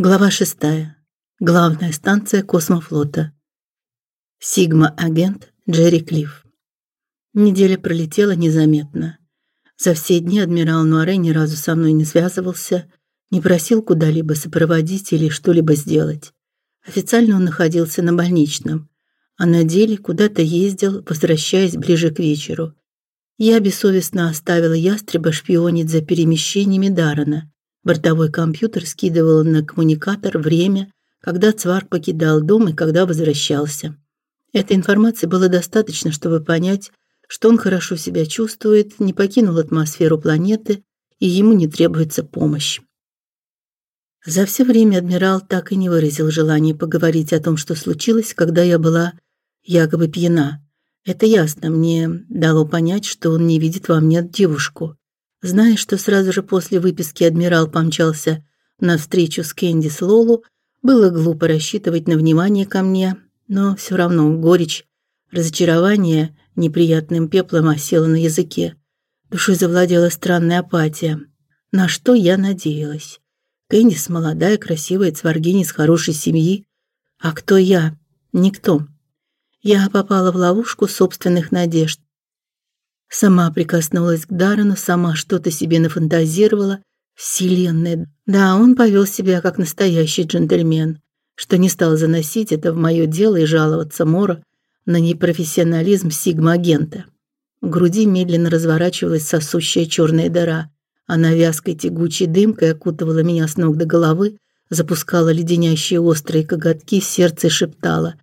Глава шестая. Главная станция космофлота. Сигма-агент Джерри Клифф. Неделя пролетела незаметно. За все дни адмирал Нуаре ни разу со мной не связывался, не просил куда-либо сопроводить или что-либо сделать. Официально он находился на больничном, а на деле куда-то ездил, возвращаясь ближе к вечеру. Я бессовестно оставила ястреба шпионить за перемещениями Дарана Бортовой компьютер скидывал на коммуникатор время, когда Цварк покидал дом и когда возвращался. Этой информации было достаточно, чтобы понять, что он хорошо себя чувствует, не покинул атмосферу планеты и ему не требуется помощь. За все время адмирал так и не выразил желания поговорить о том, что случилось, когда я была якобы пьяна. Это ясно мне дало понять, что он не видит во мне девушку. Зная, что сразу же после выписки адмирал помчался на встречу с Кенди Лолу, было глупо рассчитывать на внимание ко мне, но все равно горечь, разочарование неприятным пеплом осело на языке. Душой завладела странная апатия. На что я надеялась? Кэндис молодая, красивая цваргиня из хорошей семьи. А кто я? Никто. Я попала в ловушку собственных надежд. Сама прикоснулась к Даррену, сама что-то себе нафантазировала. Вселенная. Да, он повел себя как настоящий джентльмен, что не стал заносить это в мое дело и жаловаться Мора на непрофессионализм сигма-агента. В груди медленно разворачивалась сосущая черная дыра. Она вязкой тягучей дымкой окутывала меня с ног до головы, запускала леденящие острые коготки сердце и шептала: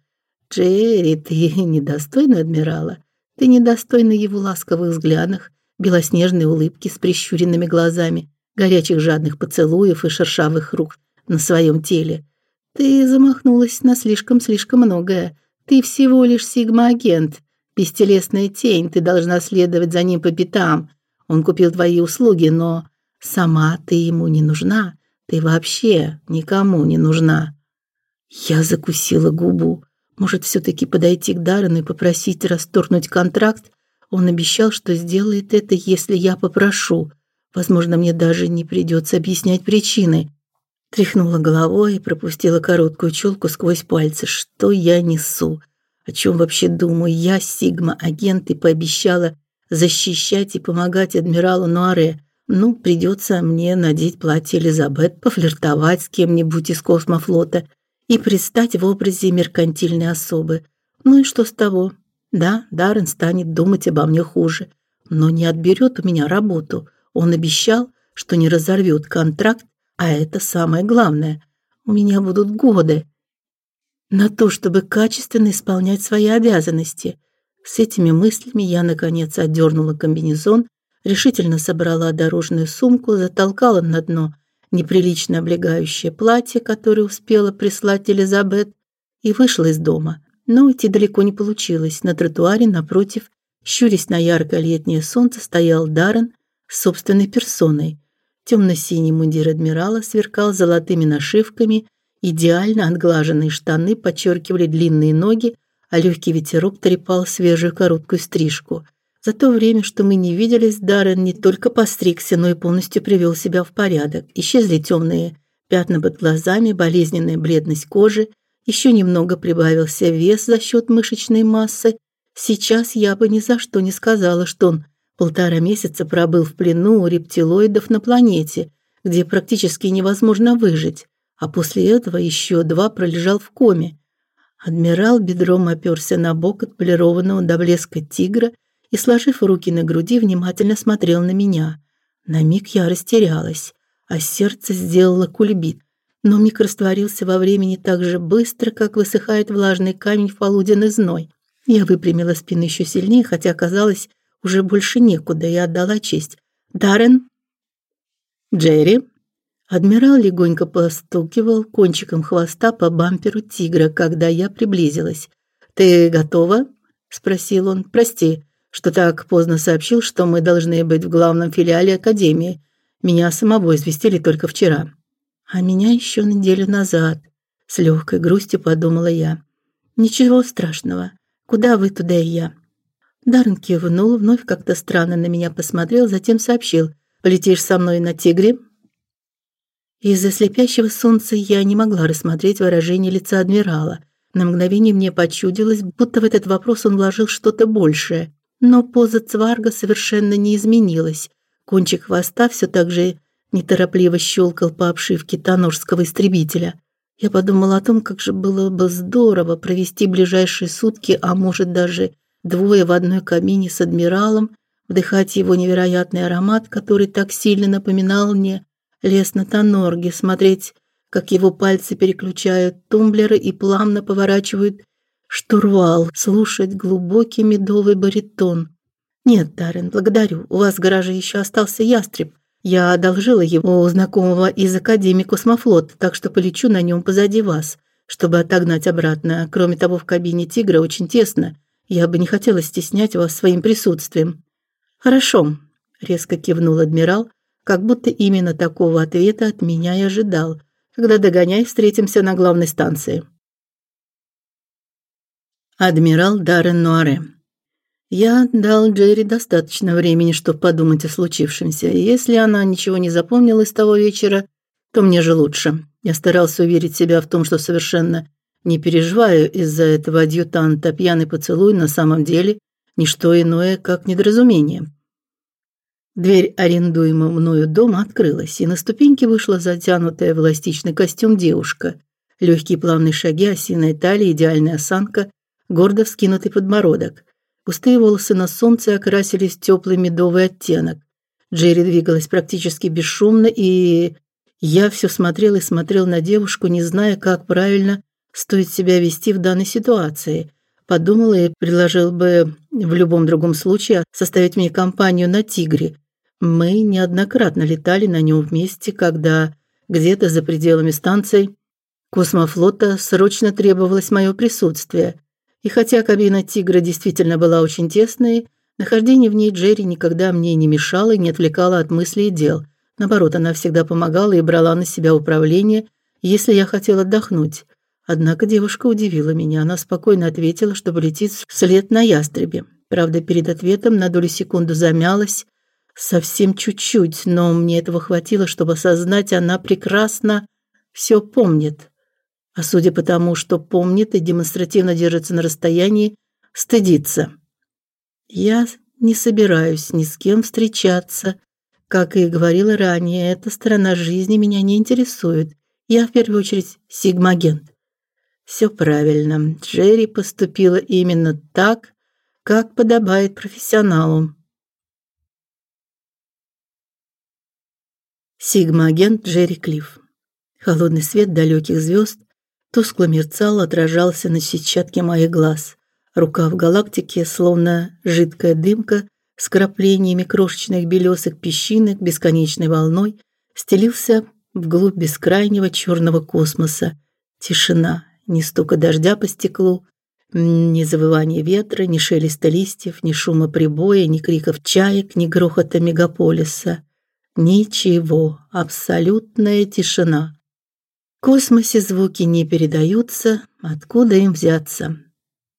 "Джерри, ты недостойна адмирала. Ты недостойна его ласковых взглядов, белоснежной улыбки с прищуренными глазами, горячих жадных поцелуев и шершавых рук на своем теле. Ты замахнулась на слишком-слишком многое. Ты всего лишь сигма-агент, бестелесная тень, ты должна следовать за ним по пятам. Он купил твои услуги, но сама ты ему не нужна. Ты вообще никому не нужна. Я закусила губу. Может, все таки подойти к Даррену и попросить расторгнуть контракт? Он обещал, что сделает это, если я попрошу. Возможно, мне даже не придется объяснять причины. Тряхнула головой и пропустила короткую челку сквозь пальцы. Что я несу? О чем вообще думаю? Я сигма-агент и пообещала защищать и помогать адмиралу Нуаре. Ну, придется мне надеть платье Элизабет, пофлиртовать с кем-нибудь из космофлота и предстать в образе меркантильной особы. Ну и что с того? Да, Даррен станет думать обо мне хуже, но не отберет у меня работу. Он обещал, что не разорвет контракт, а это самое главное. У меня будут годы на то, чтобы качественно исполнять свои обязанности. С этими мыслями я наконец отдернула комбинезон, решительно собрала дорожную сумку, затолкала на дно неприлично облегающее платье, которое успела прислать Элизабет, и вышла из дома. Но идти далеко не получилось. На тротуаре напротив, щурясь на яркое летнее солнце, стоял Даррен с собственной персоной. Темно-синий мундир адмирала сверкал золотыми нашивками, идеально отглаженные штаны подчеркивали длинные ноги, а легкий ветерок трепал свежую короткую стрижку. За то время, что мы не виделись, Даррен не только постригся, но и полностью привел себя в порядок. Исчезли темные пятна под глазами, болезненная бледность кожи, еще немного прибавился вес за счет мышечной массы. Сейчас я бы ни за что не сказала, что он полтора месяца пробыл в плену у рептилоидов на планете, где практически невозможно выжить, а после этого еще два пролежал в коме. Адмирал бедром оперся на бок отполированного до блеска тигра и, сложив руки на груди, внимательно смотрел на меня. На миг я растерялась, а сердце сделало кульбит. Но миг растворился во времени так же быстро, как высыхает влажный камень в полуденный зной. Я выпрямила спину еще сильнее, хотя казалось, уже больше некуда, и отдала честь. Даррен? Джерри? Адмирал легонько постукивал кончиком хвоста по бамперу тигра, когда я приблизилась. Ты готова? спросил он. Прости, что так поздно сообщил, что мы должны быть в главном филиале академии. Меня самого известили только вчера. А меня еще неделю назад, с легкой грустью подумала я. Ничего страшного. Куда вы, туда и я. Дарн кивнул, вновь как-то странно на меня посмотрел, затем сообщил: "Полетишь со мной на Тигре?" Из-за слепящего солнца я не могла рассмотреть выражение лица адмирала. На мгновение мне почудилось, будто в этот вопрос он вложил что-то большее. Но поза Цварга совершенно не изменилась. Кончик хвоста все так же неторопливо щелкал по обшивке тонорского истребителя. Я подумала о том, как же было бы здорово провести ближайшие сутки, а может даже двое в одной кабине с адмиралом, вдыхать его невероятный аромат, который так сильно напоминал мне лес на Тонорге, смотреть, как его пальцы переключают тумблеры и плавно поворачивают штурвал, слушать глубокий медовый баритон. Нет, Даррен, благодарю. У вас в гараже еще остался ястреб. Я одолжила его у знакомого из Академии космофлота, так что полечу на нем позади вас, чтобы отогнать обратно. Кроме того, в кабине Тигра очень тесно. Я бы не хотела стеснять вас своим присутствием. Хорошо, резко кивнул адмирал, как будто именно такого ответа от меня и ожидал. Когда догоняй, встретимся на главной станции. Адмирал Даррен Нуаре. Я дал Джерри достаточно времени, чтобы подумать о случившемся. Если она ничего не запомнила из того вечера, то мне же лучше. Я старался уверить себя в том, что совершенно не переживаю из-за этого адъютанта. Пьяный поцелуй на самом деле не что иное, как недоразумение. Дверь арендуемого мною дома открылась, и на ступеньки вышла затянутая в эластичный костюм девушка. Легкие плавные шаги, осиная талия, идеальная осанка, гордо вскинутый подбородок. Густые волосы на солнце окрасились в теплый медовый оттенок. Джерри двигалась практически бесшумно, и я все смотрел и смотрел на девушку, не зная, как правильно стоит себя вести в данной ситуации. Подумал и предложил бы в любом другом случае составить мне компанию на Тигре, мы неоднократно летали на нем вместе, когда где-то за пределами станции космофлота срочно требовалось мое присутствие. И хотя кабина Тигра действительно была очень тесной, нахождение в ней Джерри никогда мне не мешало и не отвлекало от мыслей и дел. Наоборот, она всегда помогала и брала на себя управление, если я хотел отдохнуть. Однако девушка удивила меня. Она спокойно ответила, что полетит вслед на ястребе. Правда, перед ответом на долю секунды замялась, Совсем чуть-чуть, но мне этого хватило, чтобы осознать, она прекрасно все помнит. А судя по тому, что помнит и демонстративно держится на расстоянии, стыдится. Я не собираюсь ни с кем встречаться. Как и говорила ранее, эта сторона жизни меня не интересует. Я в первую очередь сигмагент. Все правильно. Джерри поступила именно так, как подобает профессионалу. Сигма-агент Джерри Клифф. Холодный свет далеких звезд тускло мерцал, отражался на сетчатке моих глаз. Рука в галактике, словно жидкая дымка с краплениями крошечных белесых песчинок бесконечной волной, стелился вглубь бескрайнего черного космоса. Тишина, ни стука дождя по стеклу, ни завывания ветра, ни шелеста листьев, ни шума прибоя, ни криков чаек, ни грохота мегаполиса. Ничего, абсолютная тишина. Космосе звуки не передаются, откуда им взяться?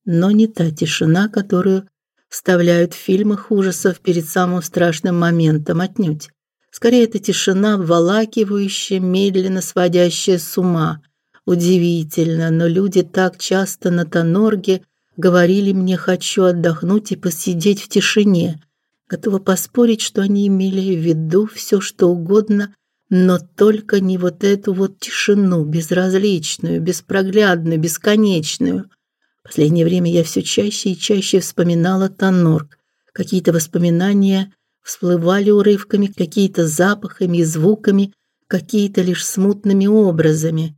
Но не та тишина, которую вставляют в фильмах ужасов перед самым страшным моментом отнюдь. Скорее это тишина, обволакивающая, медленно сводящая с ума. Удивительно, но люди так часто на Тонорге говорили мне: "Хочу отдохнуть и посидеть в тишине". Готова поспорить, что они имели в виду все, что угодно, но только не вот эту вот тишину, безразличную, беспроглядную, бесконечную. В последнее время я все чаще и чаще вспоминала Танорг. Какие-то воспоминания всплывали урывками, какие-то запахами и звуками, какие-то лишь смутными образами.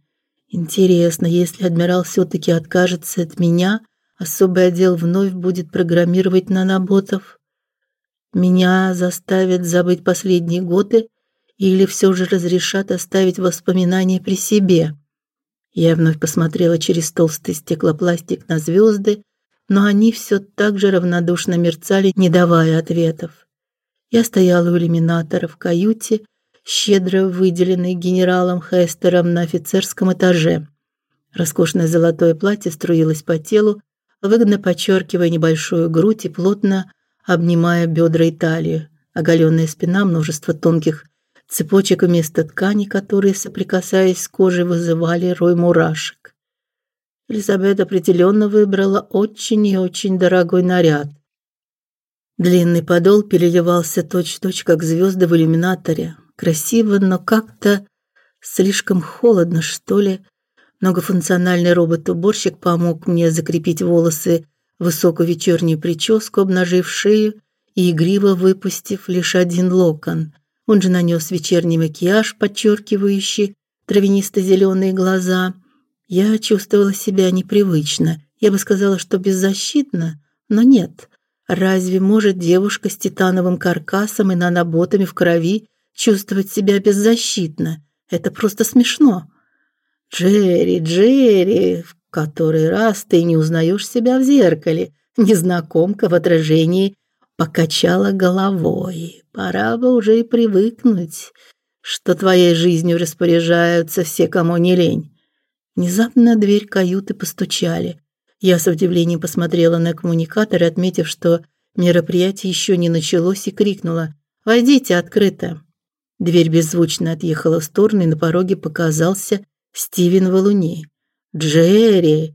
Интересно, если адмирал все таки откажется от меня, особый отдел вновь будет программировать наноботов. Меня заставят забыть последние годы или все же разрешат оставить воспоминания при себе. Я вновь посмотрела через толстый стеклопластик на звезды, но они все так же равнодушно мерцали, не давая ответов. Я стояла у иллюминатора в каюте, щедро выделенной генералом Хестером на офицерском этаже. Роскошное золотое платье струилось по телу, выгодно подчеркивая небольшую грудь и плотно обнимая бедра и талию, оголенная спина, множество тонких цепочек вместо ткани, которые, соприкасаясь с кожей, вызывали рой мурашек. Элизабет определенно выбрала очень и очень дорогой наряд. Длинный подол переливался точь-в-точь, как звезды в иллюминаторе. Красиво, но как-то слишком холодно, что ли. Многофункциональный робот-уборщик помог мне закрепить волосы в высокую вечернюю прическу, обнажив шею и игриво выпустив лишь один локон. Он же нанес вечерний макияж, подчеркивающий травянисто зеленые глаза. Я чувствовала себя непривычно. Я бы сказала, что беззащитно, но нет. Разве может девушка с титановым каркасом и наноботами в крови чувствовать себя беззащитно? Это просто смешно. Джерри, Джерри, в который раз ты не узнаешь себя в зеркале. Незнакомка в отражении покачала головой. Пора бы уже и привыкнуть, что твоей жизнью распоряжаются все, кому не лень. Внезапно дверь каюты постучали. Я с удивлением посмотрела на коммуникатор, отметив, что мероприятие еще не началось, и крикнула: "Войдите открыто". Дверь беззвучно отъехала в сторону, и на пороге показался Стивен Валуни. "Джерри!"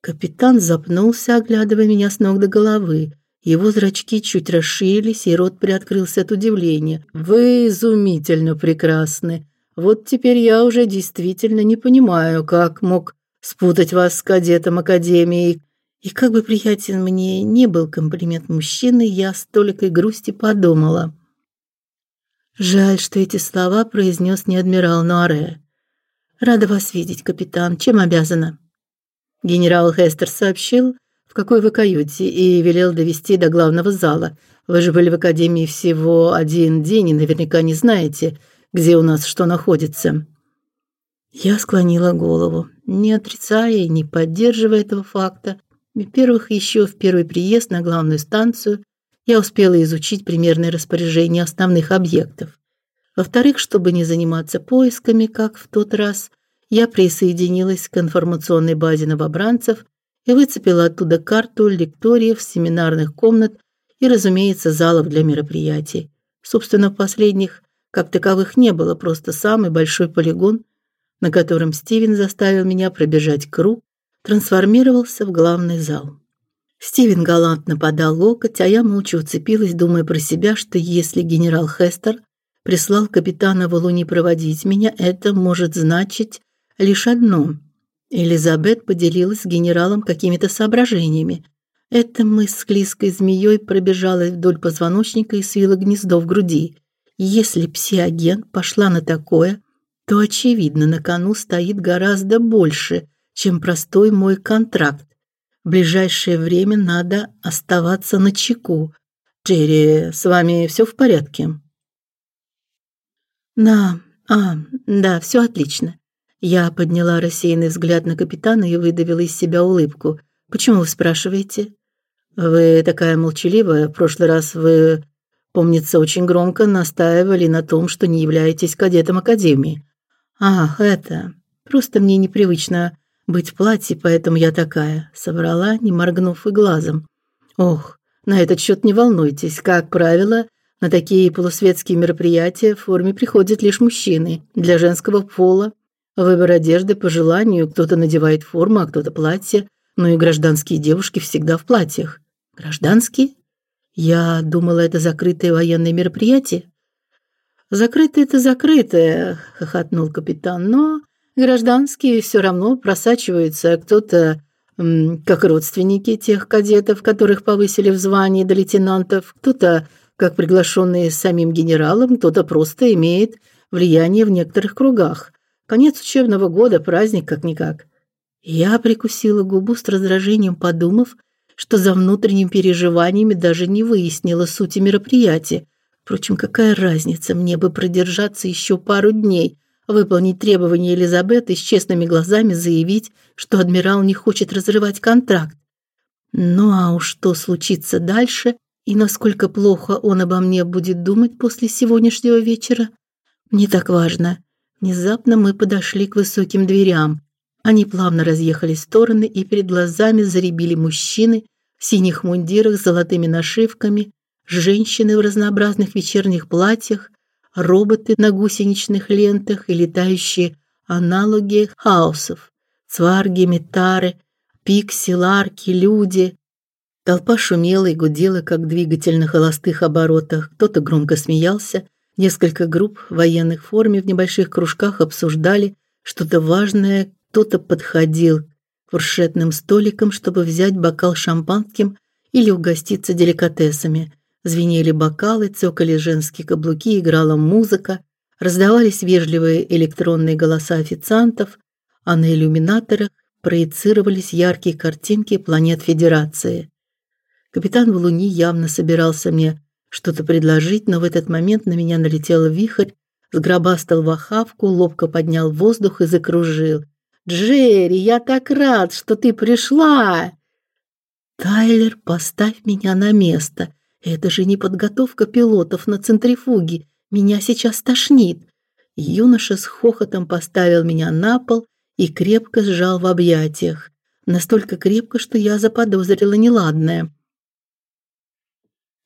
Капитан запнулся, оглядывая меня с ног до головы. Его зрачки чуть расширились, и рот приоткрылся от удивления. "Вы изумительно прекрасны. Вот теперь я уже действительно не понимаю, как мог спутать вас с кадетом академии. И как бы приятен мне не был комплимент мужчины, я с толикой грусти подумала. Жаль, что эти слова произнес не адмирал Нуаре. Рада вас видеть, капитан. Чем обязана? Генерал Хестер сообщил, какой вы каюте, и велел довести до главного зала. Вы же были в академии всего один день и наверняка не знаете, где у нас что находится. Я склонила голову, не отрицая и не поддерживая этого факта. Во-первых, еще в первый приезд на главную станцию я успела изучить примерное распоряжение основных объектов. Во-вторых, чтобы не заниматься поисками, как в тот раз, я присоединилась к информационной базе новобранцев и выцепила оттуда карту лекториев, семинарных комнат и, разумеется, залов для мероприятий. Собственно, последних как таковых не было, просто самый большой полигон – на котором Стивен заставил меня пробежать круг, трансформировался в главный зал. Стивен галантно подал локоть, а я молча уцепилась, думая про себя, что если генерал Хестер прислал капитана Валуни проводить меня, это может значить лишь одно. Элизабет поделилась с генералом какими-то соображениями. Эта мысль с клейской змеей пробежала вдоль позвоночника и свила гнездо в груди. Если пси-агент пошла на такое, то очевидно, на кону стоит гораздо больше, чем простой мой контракт. В ближайшее время надо оставаться на чеку. Джерри, с вами все в порядке? Да, а, да, все отлично. Я подняла рассеянный взгляд на капитана и выдавила из себя улыбку. Почему вы спрашиваете? Вы такая молчаливая. В прошлый раз вы, помнится, очень громко настаивали на том, что не являетесь кадетом академии. Ах, это. Просто мне непривычно быть в платье, поэтому я такая, соврала, не моргнув и глазом. Ох, на этот счет не волнуйтесь. Как правило, на такие полусветские мероприятия в форме приходят лишь мужчины. Для женского пола выбор одежды по желанию, кто-то надевает форму, а кто-то платье, но и гражданские девушки всегда в платьях. Гражданские? Я думала, это закрытое военное мероприятие. Закрытое это закрытое, хохотнул капитан, но гражданские все равно просачиваются, кто-то как родственники тех кадетов, которых повысили в звании до лейтенантов, кто-то как приглашенные самим генералом, кто-то просто имеет влияние в некоторых кругах. Конец учебного года, праздник как-никак. Я прикусила губу с раздражением, подумав, что за внутренними переживаниями даже не выяснила сути мероприятия. Впрочем, какая разница, мне бы продержаться еще пару дней, выполнить требования Елизаветы с честными глазами заявить, что адмирал не хочет разрывать контракт. Ну а уж что случится дальше и насколько плохо он обо мне будет думать после сегодняшнего вечера, не так важно. Внезапно мы подошли к высоким дверям. Они плавно разъехались в стороны, и перед глазами заребили мужчины в синих мундирах с золотыми нашивками женщины в разнообразных вечерних платьях, роботы на гусеничных лентах и летающие аналоги хаосов, цварги, метары, пикси, ларки, люди. Толпа шумела и гудела, как двигатель на холостых оборотах. Кто-то громко смеялся, несколько групп в военных форме в небольших кружках обсуждали что-то важное, кто-то подходил к фуршетным столикам, чтобы взять бокал шампанским или угоститься деликатесами. Звенели бокалы, цокали женские каблуки, играла музыка, раздавались вежливые электронные голоса официантов, а на иллюминаторах проецировались яркие картинки планет Федерации. Капитан Валуни явно собирался мне что-то предложить, но в этот момент на меня налетел вихрь, сгробастал в охапку, ловко поднял воздух и закружил. «Джерри, я так рад, что ты пришла!» «Тайлер, поставь меня на место. Это же не подготовка пилотов на центрифуге. Меня сейчас тошнит». Юноша с хохотом поставил меня на пол и крепко сжал в объятиях. Настолько крепко, что я заподозрила неладное.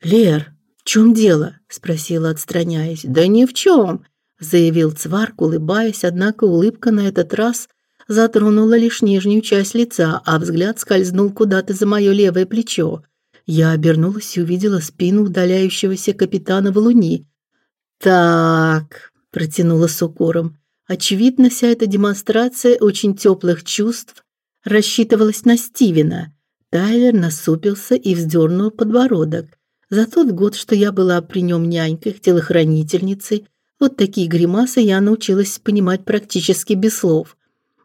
«Лер, чем дело?» – спросила, отстраняясь. «Да ни в чем», – заявил Цварк, улыбаясь, однако улыбка на этот раз затронула лишь нижнюю часть лица, а взгляд скользнул куда-то за мое левое плечо. Я обернулась и увидела спину удаляющегося капитана Валуни. «Так», – протянула с укором, – очевидно, вся эта демонстрация очень теплых чувств рассчитывалась на Стивена. Тайлер насупился и вздернул подбородок. За тот год, что я была при нем нянькой, телохранительницей, вот такие гримасы я научилась понимать практически без слов.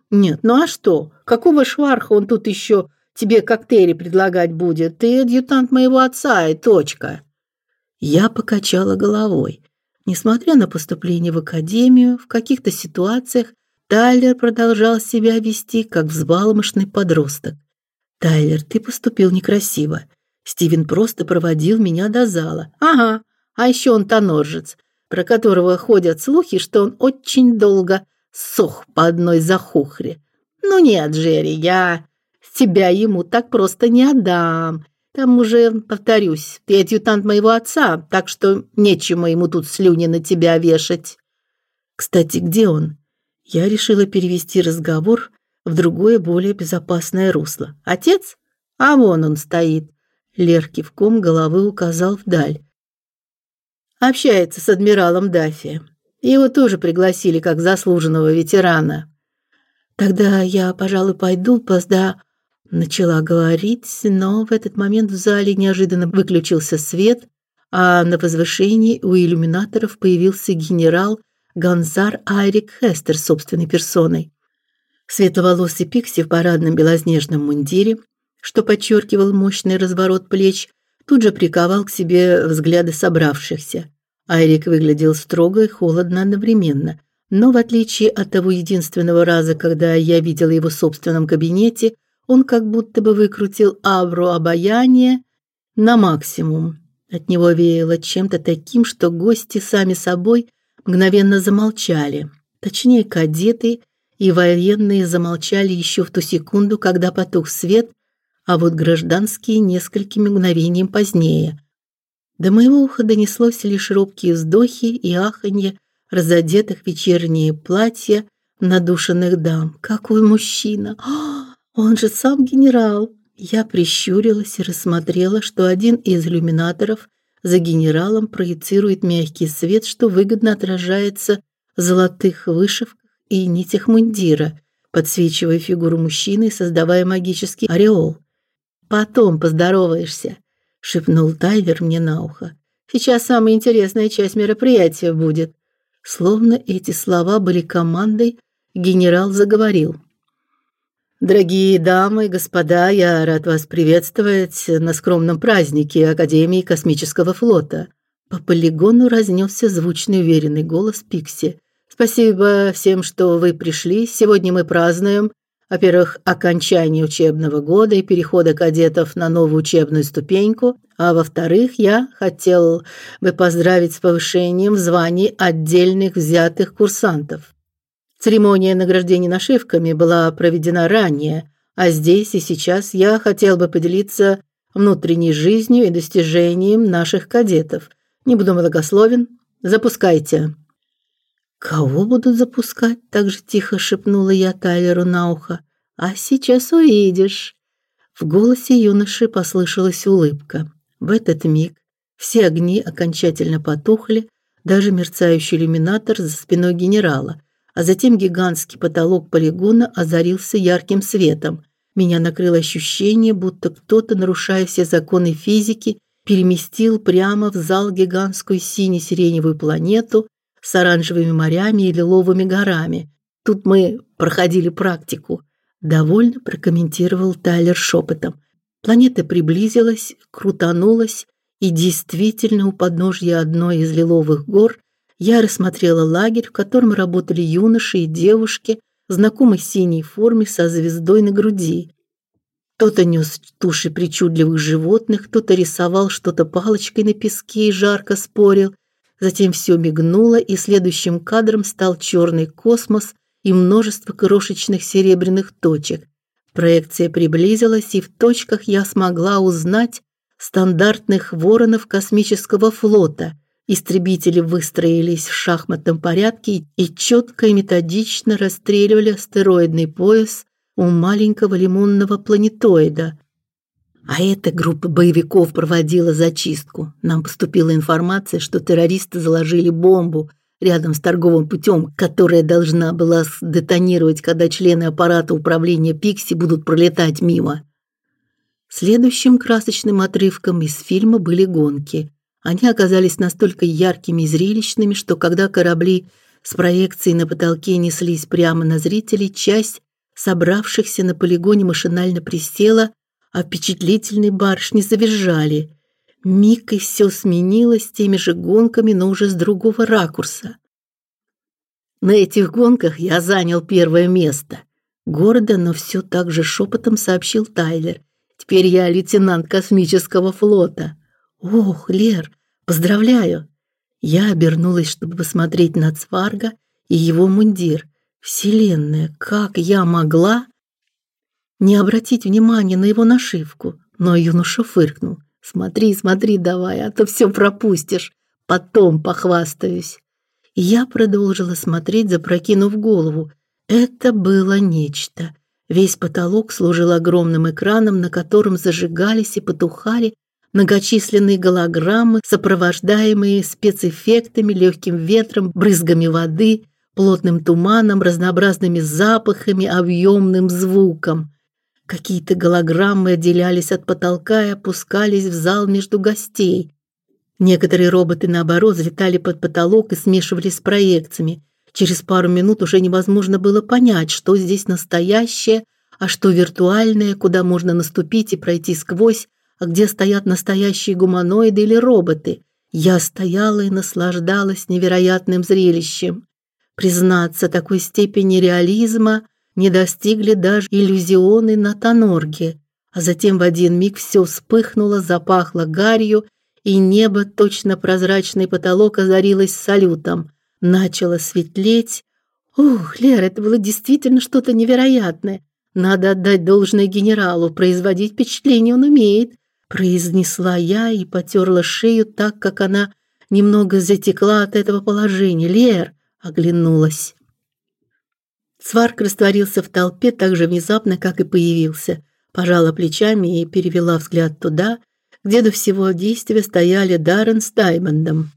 Нет, ну а что? Какого шварха он тут еще тебе коктейли предлагать будет? Ты адъютант моего отца и точка. Я покачала головой. Несмотря на поступление в академию, в каких-то ситуациях Тайлер продолжал себя вести как взбалмошный подросток. Тайлер, ты поступил некрасиво. Стивен просто проводил меня до зала. Ага. А еще он тоноржец, про которого ходят слухи, что он очень долго сох по одной захухре. Ну нет, Джерри, я тебя ему так просто не отдам. Там уже, повторюсь, ты адъютант моего отца, так что нечему ему тут слюни на тебя вешать. Кстати, где он? Я решила перевести разговор в другое, более безопасное русло. Отец? А вон он стоит. Лер кивком головы указал вдаль. Общается с адмиралом Даффи. Его тоже пригласили как заслуженного ветерана. Тогда я, пожалуй, пойду, позда начала говорить, но в этот момент в зале неожиданно выключился свет, а на возвышении у иллюминаторов появился генерал Ганзар Айрик Хестер собственной персоной. Светловолосый пикси в парадном белоснежном мундире, что подчеркивал мощный разворот плеч, тут же приковал к себе взгляды собравшихся. Айрик выглядел строго и холодно одновременно, но в отличие от того единственного раза, когда я видела его в собственном кабинете, он как будто бы выкрутил авру обаяния на максимум. От него веяло чем-то таким, что гости сами собой мгновенно замолчали. Точнее, кадеты и военные замолчали еще в ту секунду, когда потух свет, а вот гражданские несколькими мгновениями позднее. До моего уха донеслось лишь робкие вздохи и аханье разодетых вечерние платья надушенных дам. Какой мужчина! О, он же сам генерал. Я прищурилась и рассмотрела, что один из иллюминаторов за генералом проецирует мягкий свет, что выгодно отражается в золотых вышивках и нитях мундира, подсвечивая фигуру мужчины и создавая магический ореол. Потом поздороваешься, шепнул Тайвер мне на ухо. Сейчас самая интересная часть мероприятия будет. Словно эти слова были командой, генерал заговорил. Дорогие дамы и господа, я рад вас приветствовать на скромном празднике Академии космического флота. По полигону разнесся звучный уверенный голос Пикси. Спасибо всем, что вы пришли. Сегодня мы празднуем, во-первых, окончание учебного года и перехода кадетов на новую учебную ступеньку, а во-вторых, я хотел бы поздравить с повышением в звании отдельных взятых курсантов. Церемония награждения нашивками была проведена ранее, а здесь и сейчас я хотел бы поделиться внутренней жизнью и достижением наших кадетов. Не буду многословен. Запускайте. Кого будут запускать? так же тихо шепнула я Тайлеру на ухо. А сейчас увидишь. В голосе юноши послышалась улыбка. В этот миг все огни окончательно потухли, даже мерцающий иллюминатор за спиной генерала, а затем гигантский потолок полигона озарился ярким светом. Меня накрыло ощущение, будто кто-то, нарушая все законы физики, переместил прямо в зал гигантскую сине-сиреневую планету с оранжевыми морями и лиловыми горами. Тут мы проходили практику, довольно прокомментировал Тайлер шепотом. Планета приблизилась, крутанулась, и действительно у подножья одной из лиловых гор я рассмотрела лагерь, в котором работали юноши и девушки, знакомой синей форме со звездой на груди. Кто-то нес туши причудливых животных, кто-то рисовал что-то палочкой на песке и жарко спорил. Затем все мигнуло, и следующим кадром стал черный космос и множество крошечных серебряных точек. Проекция приблизилась, и в точках я смогла узнать стандартных воронов космического флота. Истребители выстроились в шахматном порядке и четко и методично расстреливали астероидный пояс у маленького лимонного планетоида. А эта группа боевиков проводила зачистку. Нам поступила информация, что террористы заложили бомбу рядом с торговым путем, которая должна была детонировать, когда члены аппарата управления Пикси будут пролетать мимо. Следующим красочным отрывком из фильма были гонки. Они оказались настолько яркими и зрелищными, что когда корабли с проекцией на потолке неслись прямо на зрителей, часть собравшихся на полигоне машинально присела, а впечатлительные барышни завизжали. Миг и все сменилось теми же гонками, но уже с другого ракурса. На этих гонках я занял первое место. Гордо, но все так же шепотом сообщил Тайлер – Теперь я лейтенант космического флота. Ох, Лер, поздравляю. Я обернулась, чтобы посмотреть на Цварга и его мундир. Вселенная, как я могла не обратить внимания на его нашивку? Но юноша фыркнул. Смотри, смотри давай, а то все пропустишь. Потом похвастаюсь. Я продолжила смотреть, запрокинув голову. Это было нечто. Весь потолок служил огромным экраном, на котором зажигались и потухали многочисленные голограммы, сопровождаемые спецэффектами, легким ветром, брызгами воды, плотным туманом, разнообразными запахами, объемным звуком. Какие-то голограммы отделялись от потолка и опускались в зал между гостей. Некоторые роботы наоборот взлетали под потолок и смешивались с проекциями. Через пару минут уже невозможно было понять, что здесь настоящее, а что виртуальное, куда можно наступить и пройти сквозь, а где стоят настоящие гуманоиды или роботы. Я стояла и наслаждалась невероятным зрелищем. Признаться, такой степени реализма не достигли даже иллюзионы на Тонорге. А затем в один миг все вспыхнуло, запахло гарью, и небо, точно прозрачный потолок озарилось салютом начало светлеть. Ух, Лера, это было действительно что-то невероятное. Надо отдать должное генералу, производить впечатление он умеет, произнесла я и потёрла шею так, как она немного затекла от этого положения. Лер оглянулась. Сварк растворился в толпе так же внезапно, как и появился. Пожала плечами и перевела взгляд туда, где до всего действия стояли Даррен с Даймондом.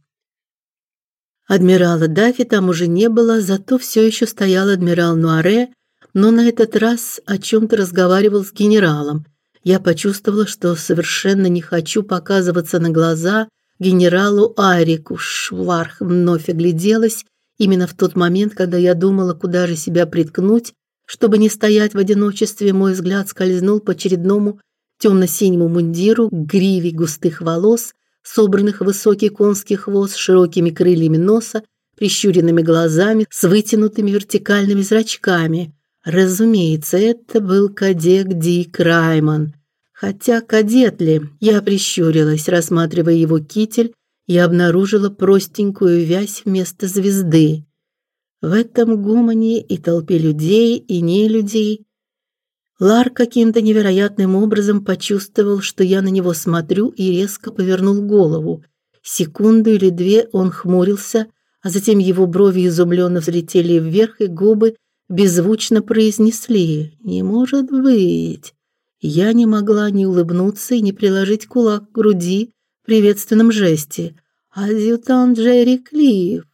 Адмирала Дафи там уже не было, зато все еще стоял адмирал Нуаре, но на этот раз о чем то разговаривал с генералом. Я почувствовала, что совершенно не хочу показываться на глаза генералу Арику. Шварх вновь огляделась именно в тот момент, когда я думала, куда же себя приткнуть, чтобы не стоять в одиночестве. Мой взгляд скользнул по очередному темно синему мундиру, гриве густых волос собранных в высокий конский хвост с широкими крыльями носа, прищуренными глазами, с вытянутыми вертикальными зрачками. Разумеется, это был кадет Дик Райман. Хотя кадет ли? Я прищурилась, рассматривая его китель, и обнаружила простенькую вязь вместо звезды. В этом гумане и толпе людей, и не людей Лар каким-то невероятным образом почувствовал, что я на него смотрю, и резко повернул голову. Секунду или две он хмурился, а затем его брови изумленно взлетели вверх, и губы беззвучно произнесли: "Не может быть". Я не могла ни улыбнуться и не приложить кулак к груди приветственном жесте. Адъютант Джерри Клифф.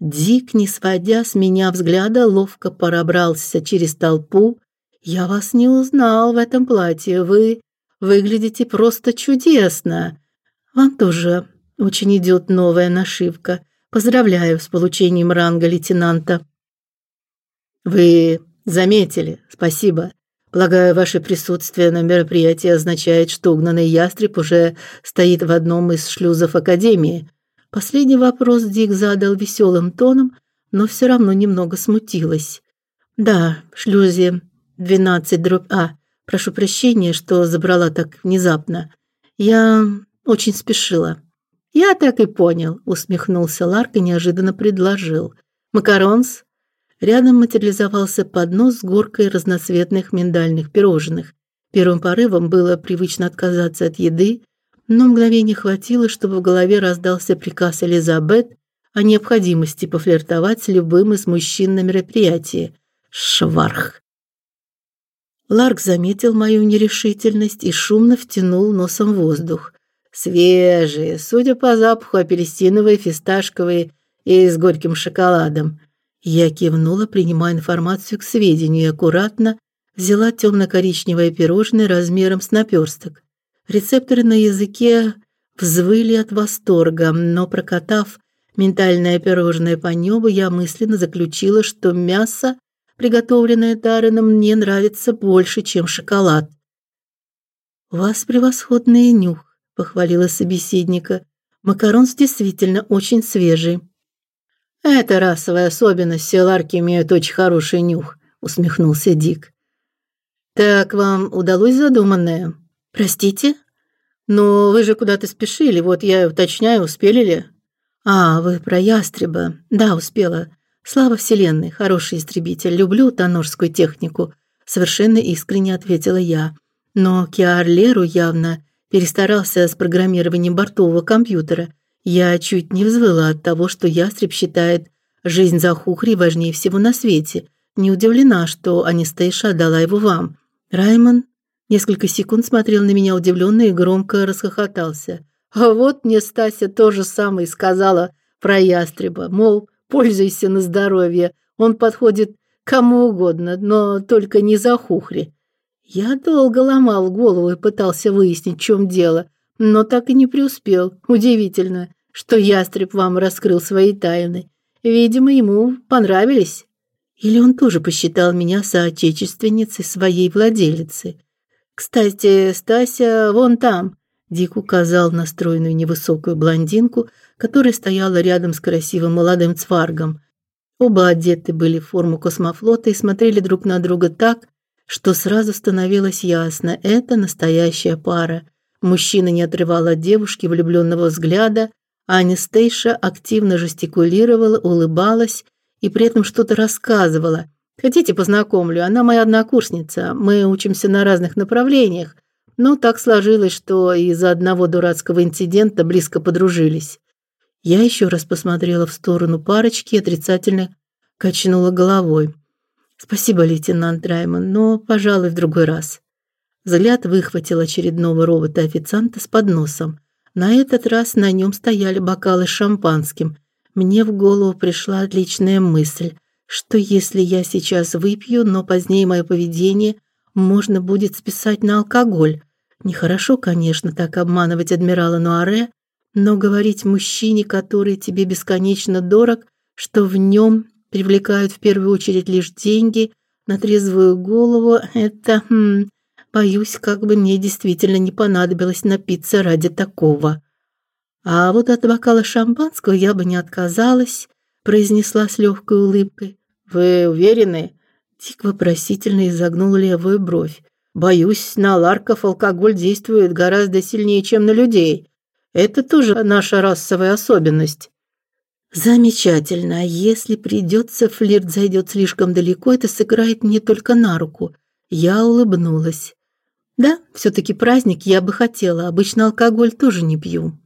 Дик, не сводя с меня взгляда, ловко пробрался через толпу. Я вас не узнал в этом платье. Вы выглядите просто чудесно. Вам тоже очень идет новая нашивка. Поздравляю с получением ранга лейтенанта. Вы заметили? Спасибо. Полагаю, ваше присутствие на мероприятии означает, что угнанный ястреб уже стоит в одном из шлюзов академии. Последний вопрос Дик задал веселым тоном, но все равно немного смутилась. Да, в шлюзе 12 дробь А. Прошу прощения, что забрала так внезапно. Я очень спешила. Я так и понял, усмехнулся Ларк и неожиданно предложил: "Макаронс?" Рядом материализовался поднос с горкой разноцветных миндальных пирожных. Первым порывом было привычно отказаться от еды, но мгновение хватило, чтобы в голове раздался приказ Элизабет о необходимости пофлиртовать с любым из мужчин на мероприятии. Шварх. Ларк заметил мою нерешительность и шумно втянул носом воздух. Свежие, судя по запаху, апельсиновые, фисташковые и с горьким шоколадом. Я кивнула, принимая информацию к сведению, и аккуратно взяла темно коричневое пирожное размером с наперсток. Рецепторы на языке взвыли от восторга, но прокатав ментальное пирожное по небу, я мысленно заключила, что мясо, приготовленное Тареном, мне нравится больше, чем шоколад. У вас превосходный нюх, похвалила собеседника. Макаронс действительно очень свежий. Это расовая особенность, все ларки имеют очень хороший нюх, усмехнулся Дик. Так вам удалось задуманное? Простите? Но вы же куда-то спешили, вот я уточняю, успели ли? А, вы про ястреба. Да, успела. Слава вселенной, хороший истребитель. Люблю тонорскую технику, совершенно искренне ответила я. Но Киарлеру явно перестарался с программированием бортового компьютера. Я чуть не взвыла от того, что ястреб считает жизнь Захухри важнее всего на свете. Не удивлена, что Анистейша дала его вам. Раймон Несколько секунд смотрел на меня удивленно и громко расхохотался. А вот мне Стася то же самое сказала про ястреба, мол, пользуйся на здоровье. Он подходит кому угодно, но только не за хухри. Я долго ломал голову и пытался выяснить, в чем дело, но так и не преуспел. Удивительно, что ястреб вам раскрыл свои тайны. Видимо, ему понравились. Или он тоже посчитал меня соотечественницей своей владелицы. Кстати, Стася вон там. Дик указал на стройную невысокую блондинку, которая стояла рядом с красивым молодым цваргом. Оба одеты были в форму космофлота и смотрели друг на друга так, что сразу становилось ясно это настоящая пара. Мужчина не отрывал от девушки влюбленного взгляда, а Анистейша активно жестикулировала, улыбалась и при этом что-то рассказывала, Хотите, познакомлю? Она моя однокурсница. Мы учимся на разных направлениях, но так сложилось, что из-за одного дурацкого инцидента близко подружились. Я еще раз посмотрела в сторону парочки и отрицательно качнула головой. Спасибо, лейтенант Раймон, но, пожалуй, в другой раз. Взгляд выхватил очередного робота-официанта с подносом. На этот раз на нем стояли бокалы с шампанским. Мне в голову пришла отличная мысль. Что если я сейчас выпью, но позднее мое поведение можно будет списать на алкоголь? Нехорошо, конечно, так обманывать адмирала Нуаре, но говорить мужчине, который тебе бесконечно дорог, что в нем привлекают в первую очередь лишь деньги, на трезвую голову это, хм, боюсь, как бы мне действительно не понадобилось напиться ради такого. А вот от бокала шампанского я бы не отказалась, произнесла с легкой улыбкой. Вы уверены? Тик вопросительно изогнул левую бровь. Боюсь, на ларков алкоголь действует гораздо сильнее, чем на людей. Это тоже наша расовая особенность. Замечательно. А если придется, флирт зайдет слишком далеко, это сыграет мне только на руку. Я улыбнулась. Да, все таки праздник я бы хотела. Обычно алкоголь тоже не пью.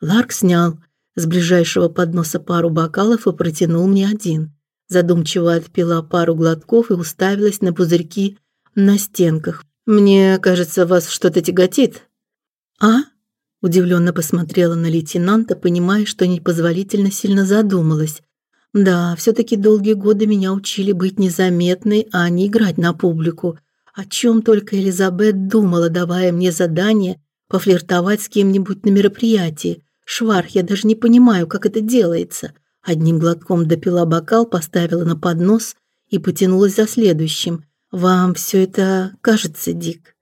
Ларк снял с ближайшего подноса пару бокалов и протянул мне один. Задумчиво отпила пару глотков и уставилась на пузырьки на стенках. Мне кажется, вас что-то тяготит. А? Удивленно посмотрела на лейтенанта, понимая, что непозволительно сильно задумалась. Да, все таки долгие годы меня учили быть незаметной, а не играть на публику. О чем только Элизабет думала, давая мне задание пофлиртовать с кем-нибудь на мероприятии. Шварх, я даже не понимаю, как это делается. Одним глотком допила бокал, поставила на поднос и потянулась за следующим. Вам все это кажется, Дик?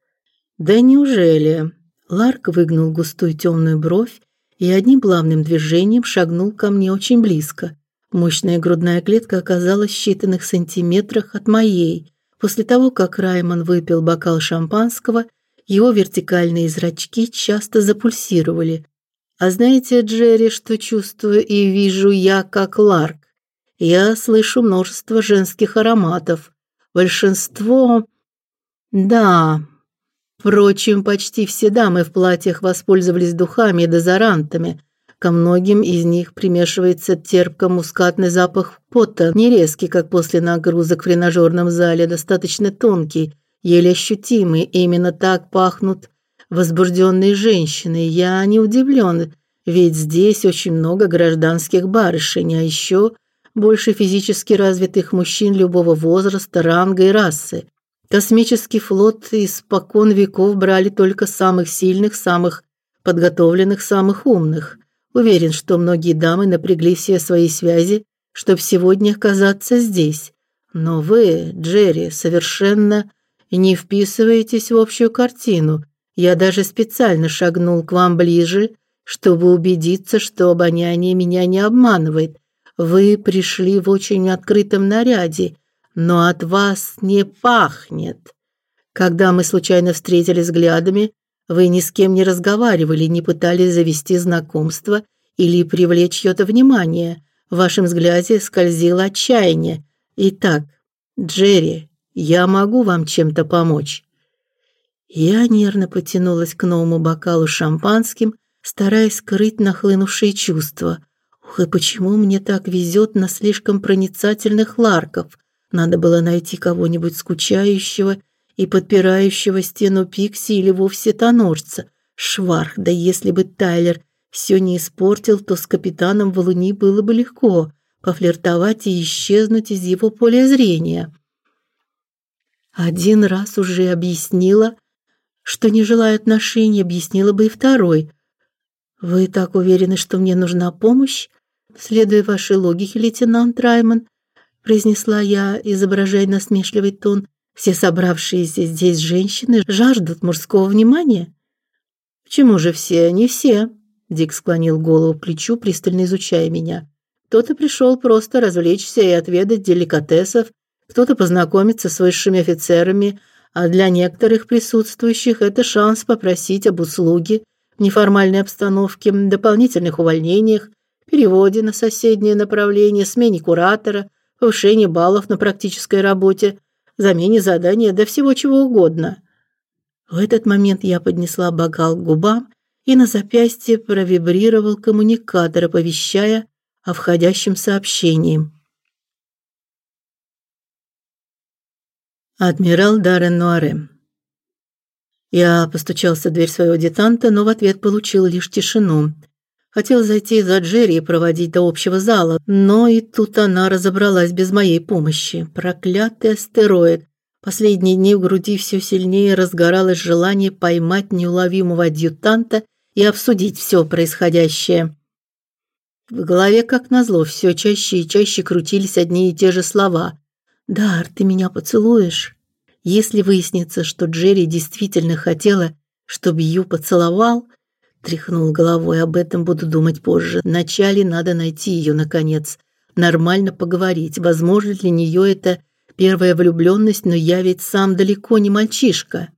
Да неужели? Ларк выгнул густую темную бровь и одним плавным движением шагнул ко мне очень близко. Мощная грудная клетка оказалась в считанных сантиметрах от моей. После того, как Раймон выпил бокал шампанского, его вертикальные зрачки часто запульсировали. А знаете, Джерри, что чувствую и вижу я, как Ларк? Я слышу множество женских ароматов. Большинство Да. Впрочем, почти все дамы в платьях воспользовались духами и дезодорантами. Ко многим из них примешивается терпко-мускатный запах пота, не резкий, как после нагрузок в тренажерном зале, достаточно тонкий, еле ощутимый. Именно так пахнут возбужденные женщины. Я не удивлен, ведь здесь очень много гражданских барышень, а еще больше физически развитых мужчин любого возраста, ранга и расы. Космический флот испокон веков брали только самых сильных, самых подготовленных, самых умных. Уверен, что многие дамы напрягли все свои связи, чтобы сегодня оказаться здесь. Но вы, Джерри, совершенно не вписываетесь в общую картину. Я даже специально шагнул к вам ближе, чтобы убедиться, что обоняние меня не обманывает. Вы пришли в очень открытом наряде, но от вас не пахнет. Когда мы случайно встретились взглядами, вы ни с кем не разговаривали, не пытались завести знакомство или привлечь чьё-то внимание. В вашем взгляде скользило отчаяние. Итак, Джерри, я могу вам чем-то помочь. Я нервно потянулась к новому бокалу шампанским, стараясь скрыть нахлынувшие чувства. Ух, и почему мне так везет на слишком проницательных ларков? Надо было найти кого-нибудь скучающего и подпирающего стену Пикси или вовсе тонорца. Шварх, да если бы Тайлер все не испортил, то с капитаном Валуни было бы легко пофлиртовать и исчезнуть из его поля зрения. Один раз уже объяснила, что не желаю отношений, объяснила бы и второй. Вы так уверены, что мне нужна помощь? Следуя вашей логике, лейтенант Раймон, произнесла я, изображая насмешливый тон. Все собравшиеся здесь женщины жаждут мужского внимания. Почему же все? Не все. Дик склонил голову к плечу, пристально изучая меня. Кто-то пришел просто развлечься и отведать деликатесов, кто-то познакомиться с высшими офицерами, а для некоторых присутствующих это шанс попросить об услуге в неформальной обстановке, дополнительных увольнениях, переводе на соседнее направление, смене куратора, повышении баллов на практической работе, замене задания, да всего чего угодно. В этот момент я поднесла бокал к губам, и на запястье провибрировал коммуникатор, оповещая о входящем сообщении. Адмирал Даррен Нуаре. Я постучался в дверь своего детанта, но в ответ получил лишь тишину. Хотел зайти за Джерри и проводить до общего зала, но и тут она разобралась без моей помощи. Проклятый астероид. Последние дни в груди все сильнее разгоралось желание поймать неуловимого адъютанта и обсудить все происходящее. В голове, как назло, все чаще и чаще крутились одни и те же слова. Дар, ты меня поцелуешь? Если выяснится, что Джерри действительно хотела, чтобы ее поцеловал, тряхнул головой, об этом буду думать позже. Вначале надо найти ее наконец, нормально поговорить. Возможно, для нее это первая влюбленность, но я ведь сам далеко не мальчишка.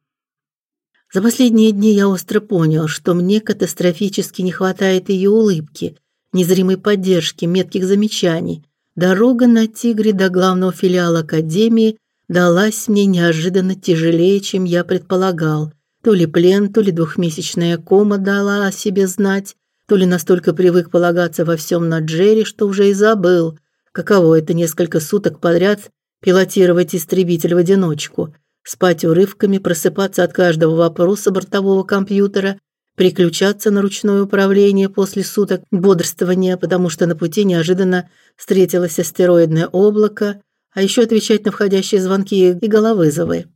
За последние дни я остро понял, что мне катастрофически не хватает ее улыбки, незримой поддержки, метких замечаний. Дорога на Тигре до главного филиала академии далась мне неожиданно тяжелее, чем я предполагал. То ли плен, то ли двухмесячная кома дала о себе знать. то ли настолько привык полагаться во всем на Джерри, что уже и забыл, каково это несколько суток подряд пилотировать истребитель в одиночку, спать урывками, просыпаться от каждого вопроса бортового компьютера, переключаться на ручное управление после суток бодрствования, потому что на пути неожиданно встретилось астероидное облако, а еще отвечать на входящие звонки и головызовы.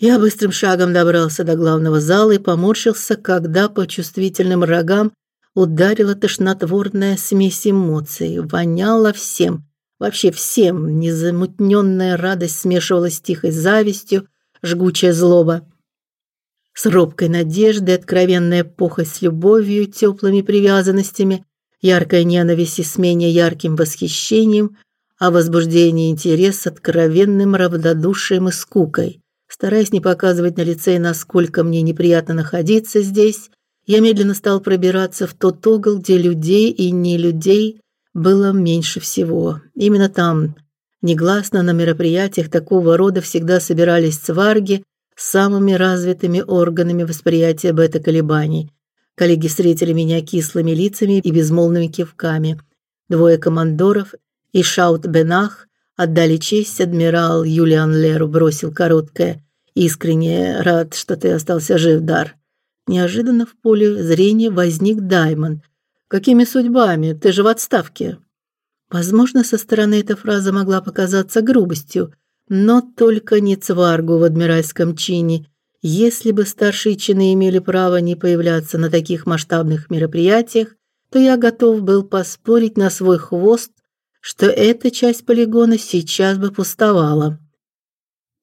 Я быстрым шагом добрался до главного зала и поморщился, когда по чувствительным рогам ударила тошнотворная смесь эмоций. Воняло всем, вообще всем. Незамутненная радость смешивалась с тихой завистью, жгучая злоба. С робкой надеждой, откровенная похоть с любовью, теплыми привязанностями, яркая ненависть и смене ярким восхищением, а возбуждение и интерес с откровенным равнодушием и скукой. Стараясь не показывать на лице, насколько мне неприятно находиться здесь, я медленно стал пробираться в тот угол, где людей и не людей было меньше всего. Именно там, негласно на мероприятиях такого рода всегда собирались цварги с самыми развитыми органами восприятия бета-колебаний. Коллеги встретили меня кислыми лицами и безмолвными кивками. Двое командоров и Шаут Бенах отдали честь адмирал Юлиан Леру бросил короткое: "Искренне рад, что ты остался жив, Дар". Неожиданно в поле зрения возник Даймонд. Какими судьбами? Ты же в отставке. Возможно, со стороны эта фраза могла показаться грубостью, но только не цваргу в адмиральском чине. Если бы старшие чины имели право не появляться на таких масштабных мероприятиях, то я готов был поспорить на свой хвост, что эта часть полигона сейчас бы пустовала.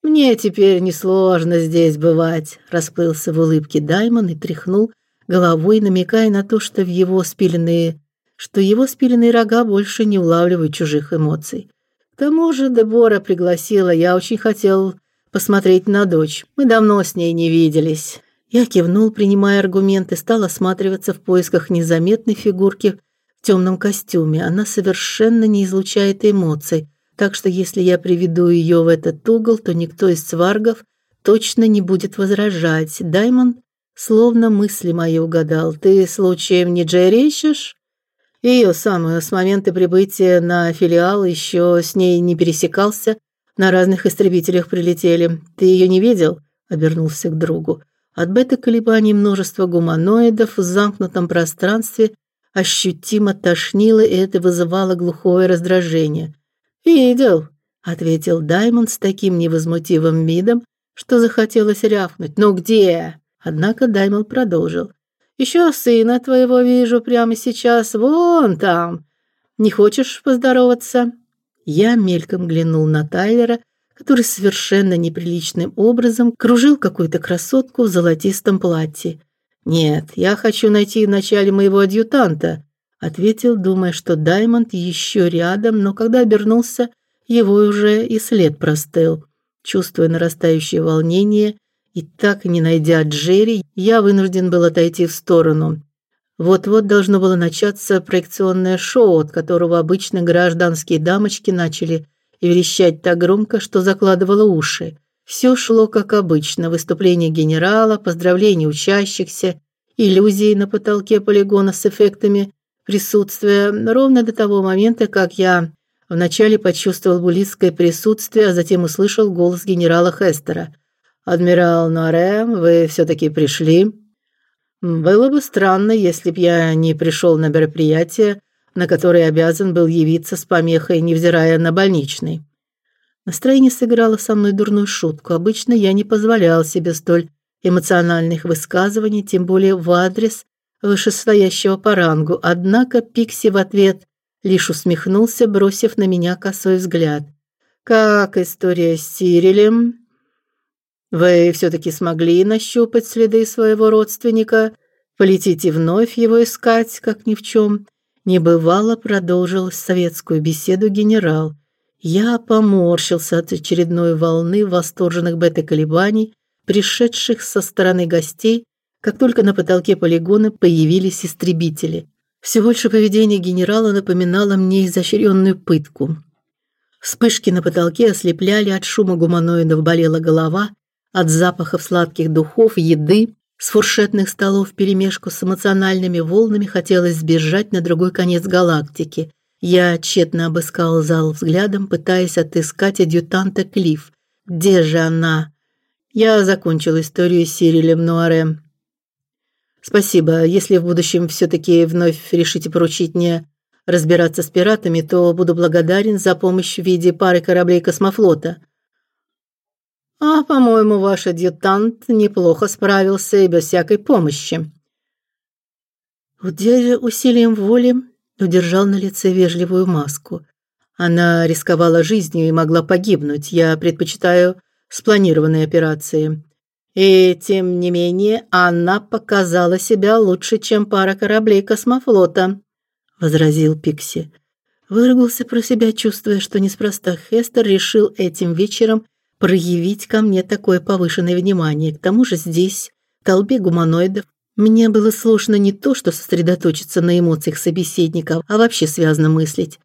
Мне теперь несложно здесь бывать, расплылся в улыбке Даймон и тряхнул головой, намекая на то, что в его спиленные, что его спиленные рога больше не улавливают чужих эмоций. К тому же Дебора пригласила, я очень хотел посмотреть на дочь. Мы давно с ней не виделись. Я кивнул, принимая аргументы, стал осматриваться в поисках незаметной фигурки темном костюме. Она совершенно не излучает эмоций так что если я приведу ее в этот угол, то никто из сваргов точно не будет возражать. Даймон словно мысли мои угадал. Ты случаем не Джерри ищешь? Ее самую с момента прибытия на филиал еще с ней не пересекался, на разных истребителях прилетели. Ты ее не видел? обернулся к другу. От бета-колебаний множество гуманоидов в замкнутом пространстве ощутимо тошнило, и это вызывало глухое раздражение. «Видел», — ответил Даймонд с таким невозмутивым видом, что захотелось рявкнуть. «Ну где?» Однако Даймонд продолжил. «Еще сына твоего вижу прямо сейчас, вон там. Не хочешь поздороваться?» Я мельком глянул на Тайлера, который совершенно неприличным образом кружил какую-то красотку в золотистом платье. «Нет, я хочу найти вначале моего адъютанта», ответил, думая, что Даймонд еще рядом, но когда обернулся, его уже и след простыл. Чувствуя нарастающее волнение и так не найдя Джерри, я вынужден был отойти в сторону. Вот-вот должно было начаться проекционное шоу, от которого обычно гражданские дамочки начали верещать так громко, что закладывало уши. Все шло как обычно: выступление генерала, поздравления учащихся, иллюзии на потолке полигона с эффектами присутствие ровно до того момента, как я вначале почувствовал булистское присутствие, а затем услышал голос генерала Хестера. Адмирал Норе, вы все таки пришли. Было бы странно, если б я не пришел на мероприятие, на которое обязан был явиться с помехой, невзирая на больничный. Настроение сыграло со мной дурную шутку. Обычно я не позволял себе столь эмоциональных высказываний, тем более в адрес вышестоящего по рангу, однако Пикси в ответ лишь усмехнулся, бросив на меня косой взгляд. Как история с Сирилем? Вы все таки смогли нащупать следы своего родственника? Полетите вновь его искать, как ни в чем не бывало, продолжил советскую беседу генерал. Я поморщился от очередной волны восторженных бета-колебаний, пришедших со стороны гостей, как только на потолке полигона появились истребители. Все больше поведение генерала напоминало мне изощренную пытку. Вспышки на потолке ослепляли, от шума гуманоидов болела голова, от запахов сладких духов, еды С фуршетных столов вперемешку с эмоциональными волнами хотелось сбежать на другой конец галактики. Я тщетно обыскал зал взглядом, пытаясь отыскать адъютанта Клифф. Где же она? Я закончил историю с Сирилем Нуаре. Спасибо. Если в будущем все таки вновь решите поручить мне разбираться с пиратами, то буду благодарен за помощь в виде пары кораблей космофлота. А, по-моему, ваш адъютант неплохо справился и без всякой помощи. Удержа усилием воли удержал на лице вежливую маску. Она рисковала жизнью и могла погибнуть. Я предпочитаю спланированные операции. И тем не менее, она показала себя лучше, чем пара кораблей космофлота, возразил Пикси. Выругался про себя, чувствуя, что неспроста Хестер решил этим вечером проявить ко мне такое повышенное внимание. К тому же здесь, в толпе гуманоидов, мне было сложно не то, что сосредоточиться на эмоциях собеседника, а вообще связно мыслить.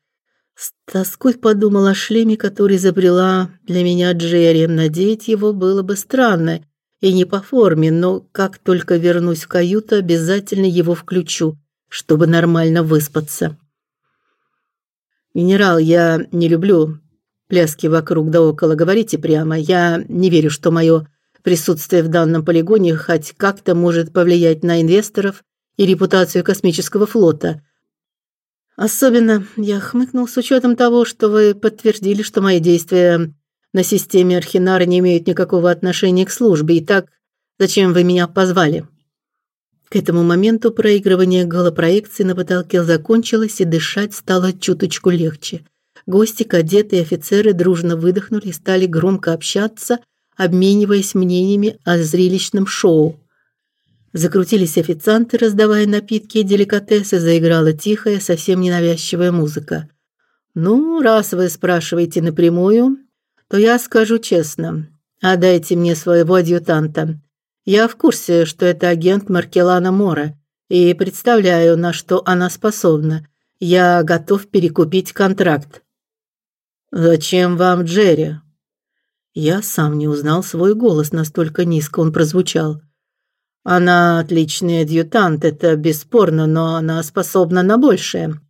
С тоской подумал о шлеме, который изобрела для меня Джерри. Надеть его было бы странно и не по форме, но как только вернусь в каюту, обязательно его включу, чтобы нормально выспаться. Генерал, я не люблю пляски вокруг да около, говорите прямо. Я не верю, что мое присутствие в данном полигоне хоть как-то может повлиять на инвесторов и репутацию космического флота. Особенно я хмыкнул с учетом того, что вы подтвердили, что мои действия на системе Архинара не имеют никакого отношения к службе. Итак, зачем вы меня позвали? К этому моменту проигрывание голопроекции на потолке закончилось, и дышать стало чуточку легче. Гости, кадеты и офицеры дружно выдохнули и стали громко общаться, обмениваясь мнениями о зрелищном шоу. Закрутились официанты, раздавая напитки и деликатесы, заиграла тихая, совсем ненавязчивая музыка. Ну, раз вы спрашиваете напрямую, то я скажу честно. Отдайте мне своего адъютанта. Я в курсе, что это агент Маркелана Мора, и представляю, на что она способна. Я готов перекупить контракт. Зачем вам Джерри? Я сам не узнал свой голос, настолько низко он прозвучал. Она отличный адъютант, это бесспорно, но она способна на большее,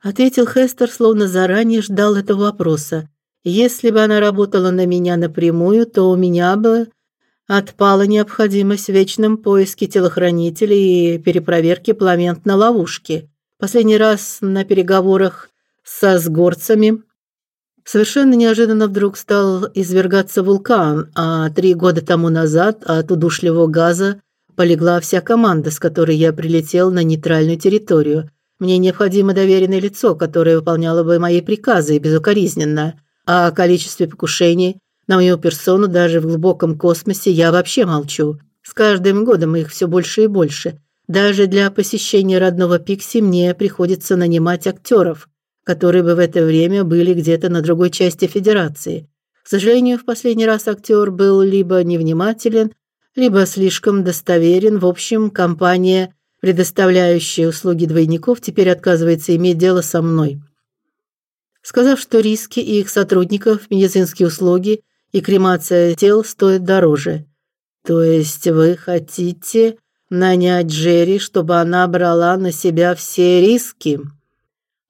ответил Хестер, словно заранее ждал этого вопроса. Если бы она работала на меня напрямую, то у меня бы отпала необходимость в вечном поиске телохранителей и перепроверке планет на ловушки. Последний раз на переговорах со сгорцами Совершенно неожиданно вдруг стал извергаться вулкан, а три года тому назад от удушливого газа полегла вся команда, с которой я прилетел на нейтральную территорию. Мне необходимо доверенное лицо, которое выполняло бы мои приказы безукоризненно. А о количестве покушений на мою персону даже в глубоком космосе я вообще молчу. С каждым годом их все больше и больше. Даже для посещения родного Пикси мне приходится нанимать актеров которые бы в это время были где-то на другой части Федерации. К сожалению, в последний раз актер был либо невнимателен, либо слишком достоверен. В общем, компания, предоставляющая услуги двойников, теперь отказывается иметь дело со мной. Сказав, что риски и их сотрудников, медицинские услуги и кремация тел стоят дороже. То есть вы хотите нанять Джерри, чтобы она брала на себя все риски?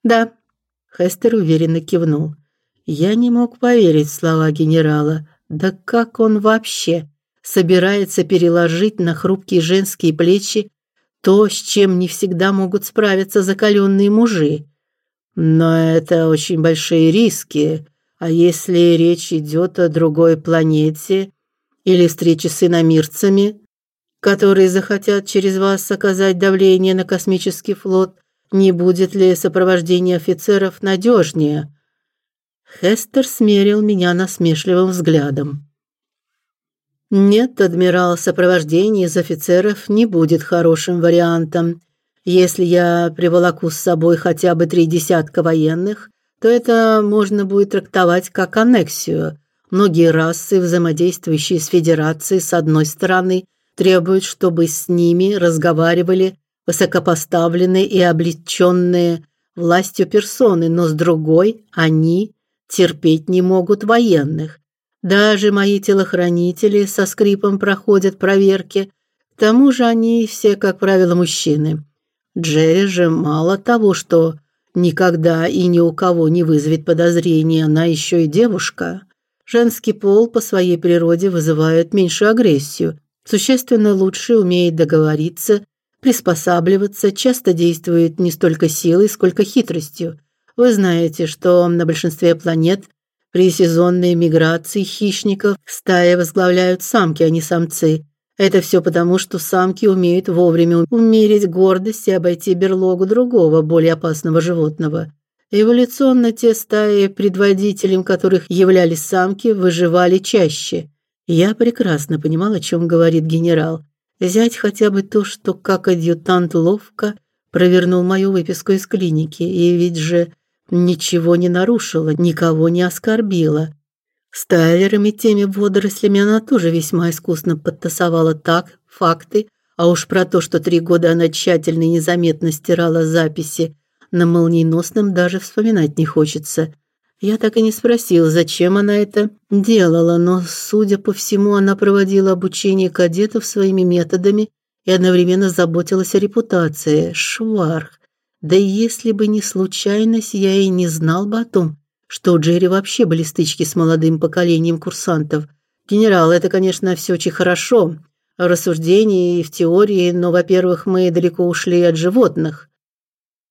Да, Хестер уверенно кивнул. Я не мог поверить в слова генерала. Да как он вообще собирается переложить на хрупкие женские плечи то, с чем не всегда могут справиться закаленные мужи? Но это очень большие риски. А если речь идет о другой планете или встрече с иномирцами, которые захотят через вас оказать давление на космический флот, не будет ли сопровождение офицеров надежнее? Хестер смерил меня насмешливым взглядом. Нет, адмирал, сопровождение из офицеров не будет хорошим вариантом. Если я приволоку с собой хотя бы три десятка военных, то это можно будет трактовать как аннексию. Многие расы, взаимодействующие с Федерацией, с одной стороны, требуют, чтобы с ними разговаривали высокопоставленные и облеченные властью персоны, но с другой они терпеть не могут военных. Даже мои телохранители со скрипом проходят проверки. К тому же они все, как правило, мужчины. Джерри же мало того, что никогда и ни у кого не вызовет подозрения, она еще и девушка. Женский пол по своей природе вызывает меньшую агрессию, существенно лучше умеет договориться, приспосабливаться, часто действует не столько силой, сколько хитростью. Вы знаете, что на большинстве планет при сезонной миграции хищников стаи возглавляют самки, а не самцы. Это все потому, что самки умеют вовремя умерить гордость и обойти берлогу другого, более опасного животного. Эволюционно те стаи, предводителем которых являлись самки, выживали чаще. Я прекрасно понимал, о чем говорит генерал. Взять хотя бы то, что как адъютант ловко провернул мою выписку из клиники, и ведь же ничего не нарушила, никого не оскорбила. С тайлерами теми водорослями она тоже весьма искусно подтасовала так факты, а уж про то, что три года она тщательно и незаметно стирала записи, на молниеносном даже вспоминать не хочется. Я так и не спросил, зачем она это делала, но, судя по всему, она проводила обучение кадетов своими методами и одновременно заботилась о репутации. Шварх. Да если бы не случайность, я и не знал бы о том, что у Джерри вообще были стычки с молодым поколением курсантов. Генерал, это, конечно, все очень хорошо, в рассуждении и в теории, но, во-первых, мы далеко ушли от животных.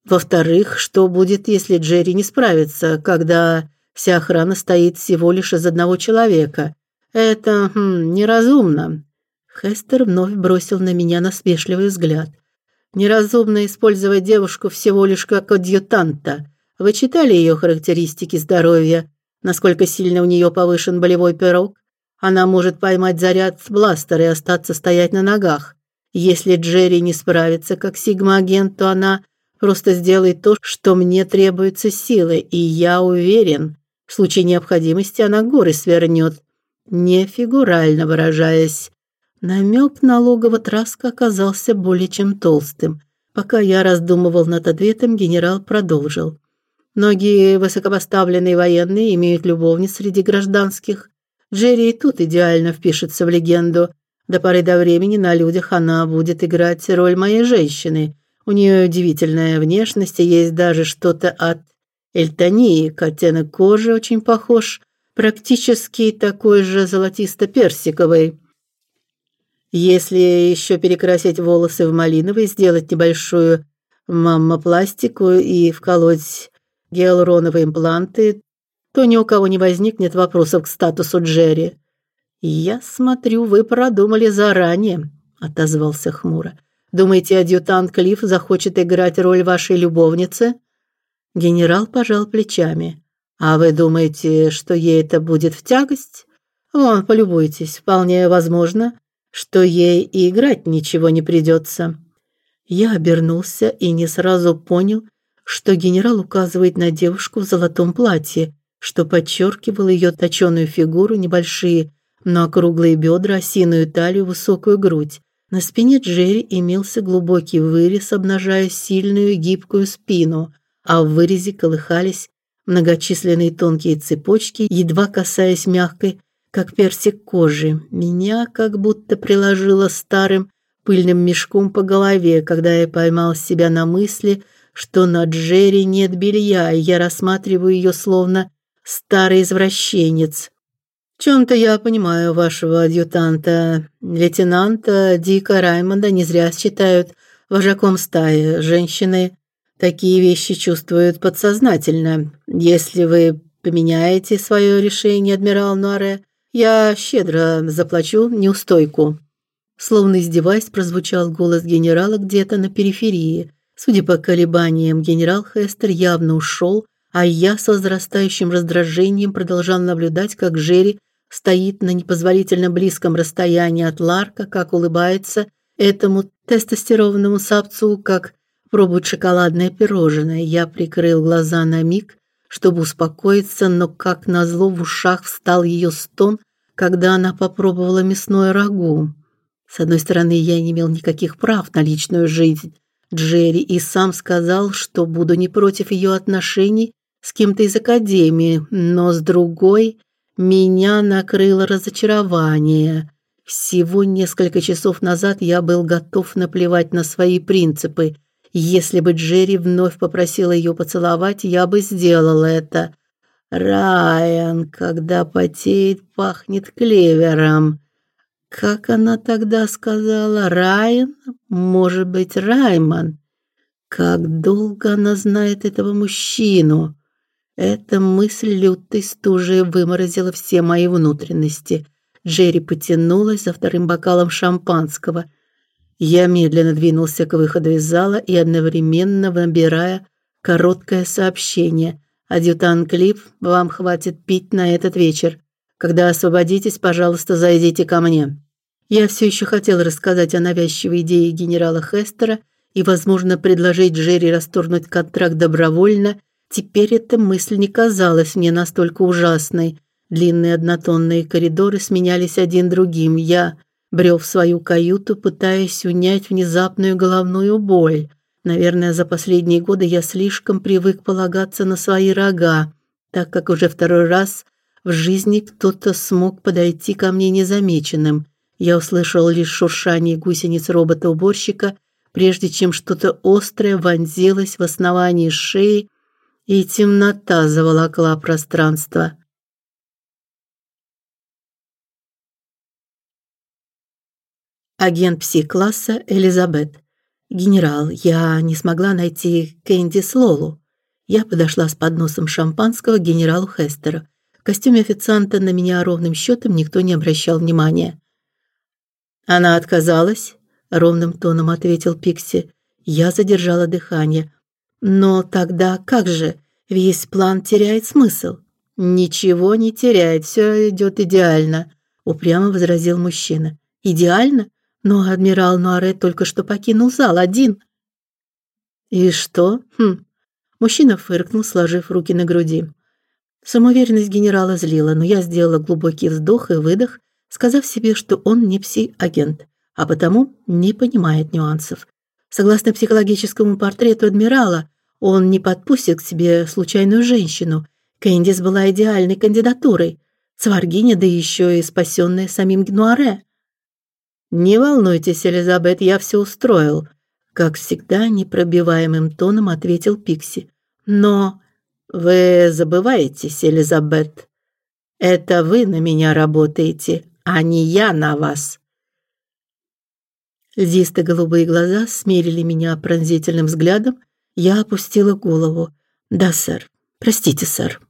Во-вторых, что будет, если Джерри не справится, когда вся охрана стоит всего лишь из одного человека? Это хм, неразумно. Хестер вновь бросил на меня насмешливый взгляд. Неразумно использовать девушку всего лишь как адъютанта. Вы читали ее характеристики здоровья? Насколько сильно у нее повышен болевой пирог? Она может поймать заряд с бластера и остаться стоять на ногах. Если Джерри не справится как сигма-агент, то она просто сделает то, что мне требуется силы, и я уверен, в случае необходимости она горы свернет, не фигурально выражаясь. Намек на логово Траска оказался более чем толстым. Пока я раздумывал над ответом, генерал продолжил. Многие высокопоставленные военные имеют любовниц среди гражданских. Джерри и тут идеально впишется в легенду. До поры до времени на людях она будет играть роль моей женщины. У нее удивительная внешность, и есть даже что-то от Эльтонии, оттенок кожи очень похож, практически такой же золотисто-персиковый. Если еще перекрасить волосы в малиновый, сделать небольшую маммопластику и вколоть гиалуроновые импланты, то ни у кого не возникнет вопросов к статусу Джерри. Я смотрю, вы продумали заранее, отозвался хмуро. Думаете, адъютант Клифф захочет играть роль вашей любовницы? Генерал пожал плечами. А вы думаете, что ей это будет в тягость? Вон, полюбуйтесь, вполне возможно, что ей и играть ничего не придется. Я обернулся и не сразу понял, что генерал указывает на девушку в золотом платье, что подчеркивало ее точеную фигуру, небольшие, но округлые бедра, осиную талию, высокую грудь. На спине Джерри имелся глубокий вырез, обнажая сильную гибкую спину, а в вырезе колыхались многочисленные тонкие цепочки, едва касаясь мягкой, как персик кожи. Меня как будто приложило старым пыльным мешком по голове, когда я поймал себя на мысли, что на Джерри нет белья, и я рассматриваю ее словно старый извращенец. В чем-то я понимаю вашего адъютанта, лейтенанта Дика Раймонда не зря считают вожаком стаи. Женщины такие вещи чувствуют подсознательно. Если вы поменяете свое решение, адмирал Нуаре, я щедро заплачу неустойку. Словно издеваясь, прозвучал голос генерала где-то на периферии. Судя по колебаниям, генерал Хестер явно ушел, а я с возрастающим раздражением продолжал наблюдать, как Джерри стоит на непозволительно близком расстоянии от Ларка, как улыбается этому тестостерованному сапцу, как пробует шоколадное пирожное. Я прикрыл глаза на миг, чтобы успокоиться, но как назло в ушах встал ее стон, когда она попробовала мясное рагу. С одной стороны, я не имел никаких прав на личную жизнь, Джерри и сам сказал, что буду не против ее отношений с кем-то из академии, но с другой меня накрыло разочарование. Всего несколько часов назад я был готов наплевать на свои принципы. Если бы Джерри вновь попросила ее поцеловать, я бы сделал это. Райан, когда потеет, пахнет клевером. Как она тогда сказала? Райан? Может быть, Райман? Как долго она знает этого мужчину? Эта мысль лютой стужей выморозила все мои внутренности. Джерри потянулась за вторым бокалом шампанского. Я медленно двинулся к выходу из зала и одновременно набирая короткое сообщение. «Адъютант Клифф, вам хватит пить на этот вечер. Когда освободитесь, пожалуйста, зайдите ко мне». Я все еще хотел рассказать о навязчивой идее генерала Хестера и, возможно, предложить Джерри расторгнуть контракт добровольно. Теперь эта мысль не казалась мне настолько ужасной. Длинные однотонные коридоры сменялись один другим. Я брел в свою каюту, пытаясь унять внезапную головную боль. Наверное, за последние годы я слишком привык полагаться на свои рога, так как уже второй раз в жизни кто-то смог подойти ко мне незамеченным. Я услышал лишь шуршание гусениц робота-уборщика, прежде чем что-то острое вонзилось в основание шеи, и темнота заволокла пространство. Агент пси-класса Элизабет. Генерал, я не смогла найти Кэнди Слолу. Я подошла с подносом шампанского к генералу Хестеру. В костюме официанта на меня ровным счетом никто не обращал внимания. Она отказалась, ровным тоном ответил Пикси. Я задержала дыхание. Но тогда как же? Весь план теряет смысл. Ничего не теряет, все идет идеально, упрямо возразил мужчина. Идеально? Но адмирал Нуаре только что покинул зал один. И что? Хм. Мужчина фыркнул, сложив руки на груди. Самоуверенность генерала злила, но я сделала глубокий вздох и выдох, сказав себе, что он не пси-агент, а потому не понимает нюансов. Согласно психологическому портрету адмирала, он не подпустит к себе случайную женщину. Кэндис была идеальной кандидатурой. Сваргиня, да еще и спасенная самим Гнуаре. Не волнуйтесь, Элизабет, я все устроил, как всегда непробиваемым тоном ответил Пикси. Но вы забываетесь, Элизабет. Это вы на меня работаете, а не я на вас. Льдисто-голубые глаза смерили меня пронзительным взглядом. Я опустила голову. Да, сэр. Простите, сэр.